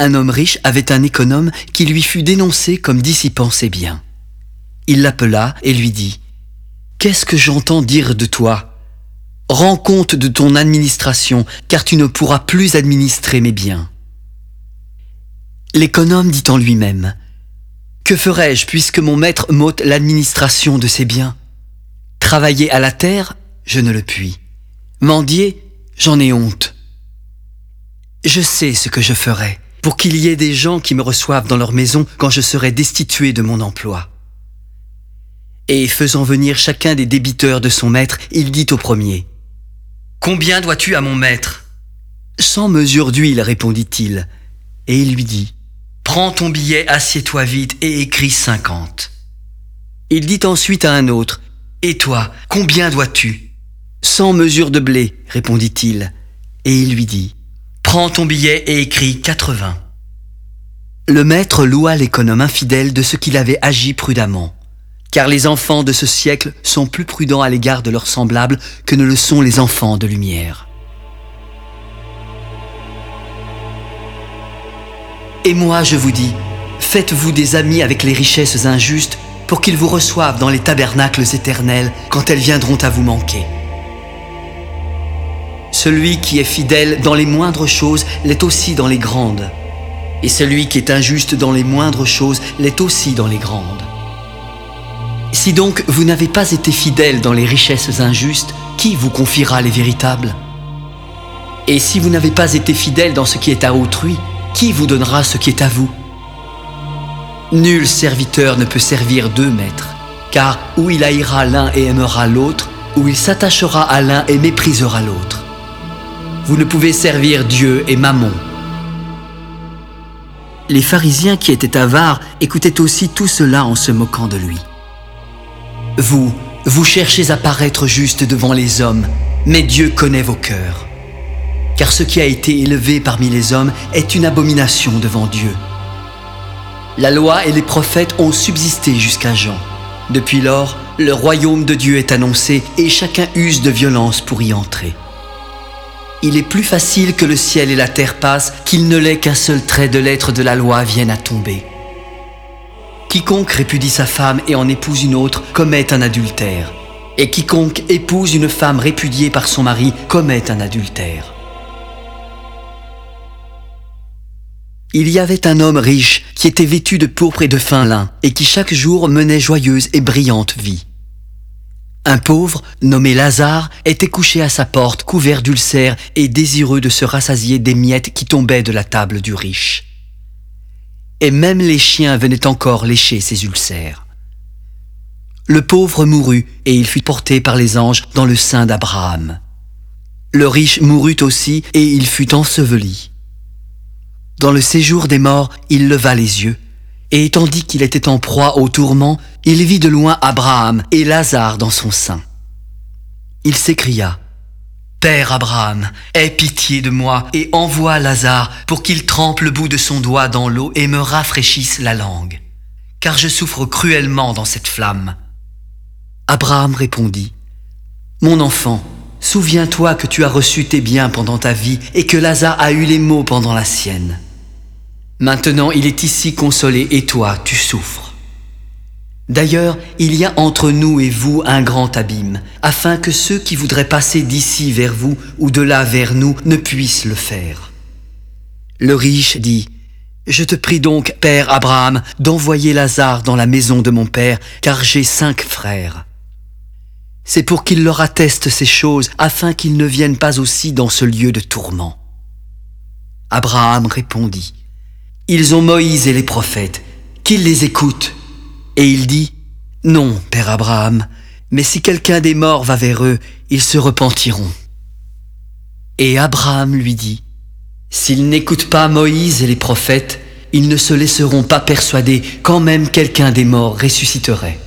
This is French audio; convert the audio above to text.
un homme riche avait un économe qui lui fut dénoncé comme dissipant ses biens. Il l'appela et lui dit Qu'est-ce que j'entends dire de toi? Rends compte de ton administration, car tu ne pourras plus administrer mes biens. L'économe dit en lui-même Que ferai-je puisque mon maître m'ôte l'administration de ses biens? Travailler à la terre, je ne le puis. Mendier, j'en ai honte. Je sais ce que je ferai pour qu'il y ait des gens qui me reçoivent dans leur maison quand je serai destitué de mon emploi. Et faisant venir chacun des débiteurs de son maître, il dit au premier, Combien dois-tu à mon maître Cent mesures d'huile, répondit-il. Et il lui dit, Prends ton billet, assieds-toi vite et écris cinquante. Il dit ensuite à un autre, Et toi, combien dois-tu Cent mesures de blé, répondit-il. Et il lui dit, Prends ton billet et écris 80. Le maître loua l'économe infidèle de ce qu'il avait agi prudemment, car les enfants de ce siècle sont plus prudents à l'égard de leurs semblables que ne le sont les enfants de lumière. Et moi je vous dis, faites-vous des amis avec les richesses injustes pour qu'ils vous reçoivent dans les tabernacles éternels quand elles viendront à vous manquer. Celui qui est fidèle dans les moindres choses l'est aussi dans les grandes. Et celui qui est injuste dans les moindres choses l'est aussi dans les grandes. Si donc vous n'avez pas été fidèle dans les richesses injustes, qui vous confiera les véritables? Et si vous n'avez pas été fidèle dans ce qui est à autrui, qui vous donnera ce qui est à vous? Nul serviteur ne peut servir deux maîtres, car ou il haïra l'un et aimera l'autre, ou il s'attachera à l'un et méprisera l'autre. Vous ne pouvez servir Dieu et Mammon. Les pharisiens qui étaient avares écoutaient aussi tout cela en se moquant de lui. Vous, vous cherchez à paraître juste devant les hommes, mais Dieu connaît vos cœurs. Car ce qui a été élevé parmi les hommes est une abomination devant Dieu. La loi et les prophètes ont subsisté jusqu'à Jean. Depuis lors, le royaume de Dieu est annoncé et chacun use de violence pour y entrer il est plus facile que le ciel et la terre passent qu'il ne l'est qu'un seul trait de lettre de la loi vienne à tomber. Quiconque répudie sa femme et en épouse une autre commet un adultère, et quiconque épouse une femme répudiée par son mari commet un adultère. Il y avait un homme riche qui était vêtu de pourpre et de fin lin, et qui chaque jour menait joyeuse et brillante vie. Un pauvre, nommé Lazare, était couché à sa porte, couvert d'ulcères et désireux de se rassasier des miettes qui tombaient de la table du riche. Et même les chiens venaient encore lécher ses ulcères. Le pauvre mourut, et il fut porté par les anges dans le sein d'Abraham. Le riche mourut aussi, et il fut enseveli. Dans le séjour des morts, il leva les yeux, et tandis qu'il était en proie au tourment, il vit de loin Abraham et Lazare dans son sein. Il s'écria, Père Abraham, aie pitié de moi et envoie Lazare pour qu'il trempe le bout de son doigt dans l'eau et me rafraîchisse la langue, car je souffre cruellement dans cette flamme. Abraham répondit, Mon enfant, souviens-toi que tu as reçu tes biens pendant ta vie et que Lazare a eu les maux pendant la sienne. Maintenant il est ici consolé et toi tu souffres. D'ailleurs, il y a entre nous et vous un grand abîme, afin que ceux qui voudraient passer d'ici vers vous ou de là vers nous ne puissent le faire. Le riche dit, Je te prie donc, Père Abraham, d'envoyer Lazare dans la maison de mon Père, car j'ai cinq frères. C'est pour qu'il leur atteste ces choses, afin qu'ils ne viennent pas aussi dans ce lieu de tourment. Abraham répondit, ils ont Moïse et les prophètes, qu'ils les écoutent. Et il dit, Non, Père Abraham, mais si quelqu'un des morts va vers eux, ils se repentiront. Et Abraham lui dit, S'ils n'écoutent pas Moïse et les prophètes, ils ne se laisseront pas persuader quand même quelqu'un des morts ressusciterait.